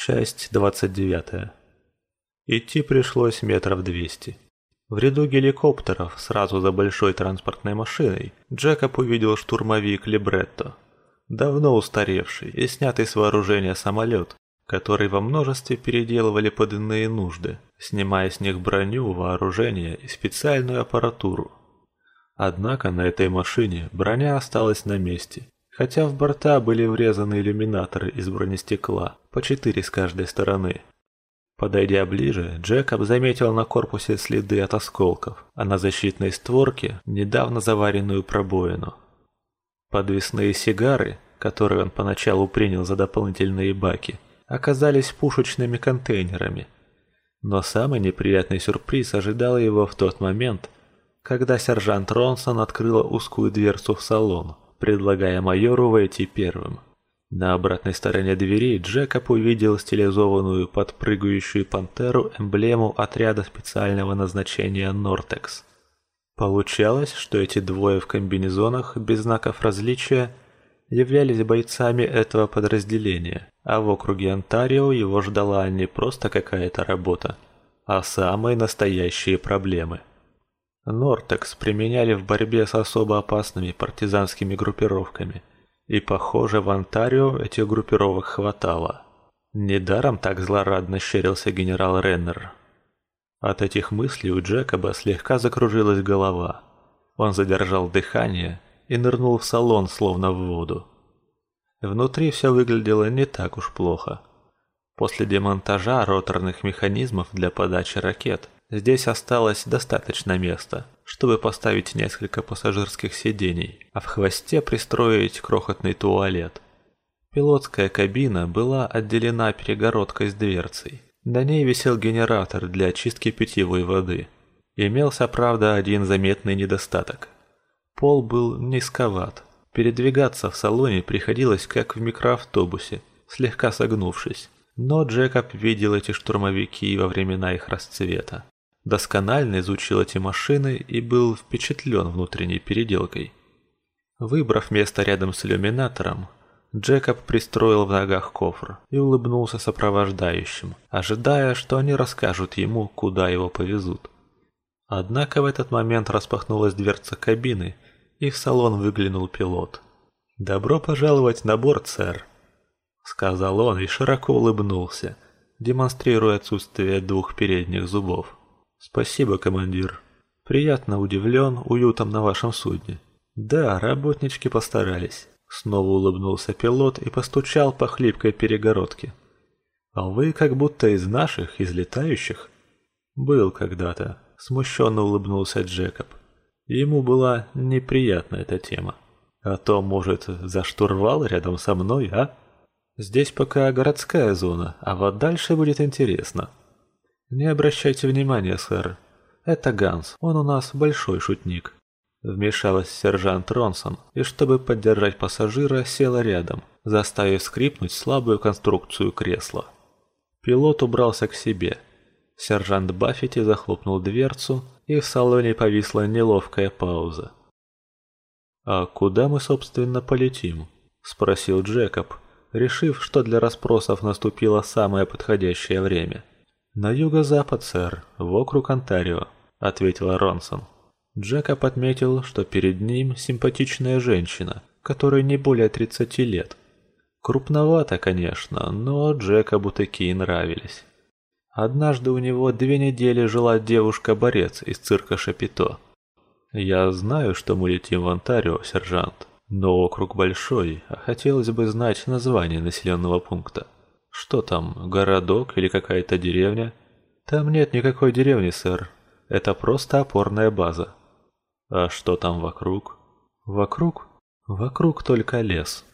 Часть 29. Идти пришлось метров двести. В ряду геликоптеров, сразу за большой транспортной машиной, Джекоб увидел штурмовик Либретто. Давно устаревший и снятый с вооружения самолет, который во множестве переделывали под иные нужды, снимая с них броню, вооружение и специальную аппаратуру. Однако на этой машине броня осталась на месте, хотя в борта были врезаны иллюминаторы из бронестекла, по четыре с каждой стороны. Подойдя ближе, Джекоб заметил на корпусе следы от осколков, а на защитной створке недавно заваренную пробоину. Подвесные сигары, которые он поначалу принял за дополнительные баки, оказались пушечными контейнерами. Но самый неприятный сюрприз ожидал его в тот момент, когда сержант Ронсон открыла узкую дверцу в салон – предлагая майору войти первым. На обратной стороне двери Джекоб увидел стилизованную подпрыгающую пантеру эмблему отряда специального назначения «Нортекс». Получалось, что эти двое в комбинезонах без знаков различия являлись бойцами этого подразделения, а в округе Онтарио его ждала не просто какая-то работа, а самые настоящие проблемы. Нортекс применяли в борьбе с особо опасными партизанскими группировками, и, похоже, в Онтарио этих группировок хватало. Недаром так злорадно щерился генерал Реннер. От этих мыслей у Джекоба слегка закружилась голова. Он задержал дыхание и нырнул в салон, словно в воду. Внутри все выглядело не так уж плохо. После демонтажа роторных механизмов для подачи ракет – Здесь осталось достаточно места, чтобы поставить несколько пассажирских сидений, а в хвосте пристроить крохотный туалет. Пилотская кабина была отделена перегородкой с дверцей. На ней висел генератор для очистки питьевой воды. Имелся, правда, один заметный недостаток. Пол был низковат. Передвигаться в салоне приходилось как в микроавтобусе, слегка согнувшись. Но Джекоб видел эти штурмовики во времена их расцвета досконально изучил эти машины и был впечатлен внутренней переделкой. Выбрав место рядом с иллюминатором, Джекоб пристроил в ногах кофр и улыбнулся сопровождающим, ожидая, что они расскажут ему, куда его повезут. Однако в этот момент распахнулась дверца кабины, и в салон выглянул пилот. «Добро пожаловать на борт, сэр», — сказал он и широко улыбнулся, демонстрируя отсутствие двух передних зубов. Спасибо, командир. Приятно удивлен уютом на вашем судне. Да, работнички постарались. Снова улыбнулся пилот и постучал по хлипкой перегородке. А вы как будто из наших, из летающих? Был когда-то. Смущенно улыбнулся Джекоб. Ему была неприятна эта тема. А то, может, за штурвал рядом со мной, а? Здесь пока городская зона, а вот дальше будет интересно. «Не обращайте внимания, сэр. Это Ганс, он у нас большой шутник». Вмешалась сержант Ронсон, и чтобы поддержать пассажира, села рядом, заставив скрипнуть слабую конструкцию кресла. Пилот убрался к себе. Сержант Баффити захлопнул дверцу, и в салоне повисла неловкая пауза. «А куда мы, собственно, полетим?» – спросил Джекоб, решив, что для расспросов наступило самое подходящее время. «На юго-запад, сэр, в округ Онтарио», — ответила Ронсон. Джекоб отметил, что перед ним симпатичная женщина, которой не более 30 лет. Крупновато, конечно, но Джекобу такие нравились. Однажды у него две недели жила девушка-борец из цирка Шапито. «Я знаю, что мы летим в Онтарио, сержант, но округ большой, а хотелось бы знать название населенного пункта». Что там, городок или какая-то деревня? Там нет никакой деревни, сэр. Это просто опорная база. А что там вокруг? Вокруг? Вокруг только лес.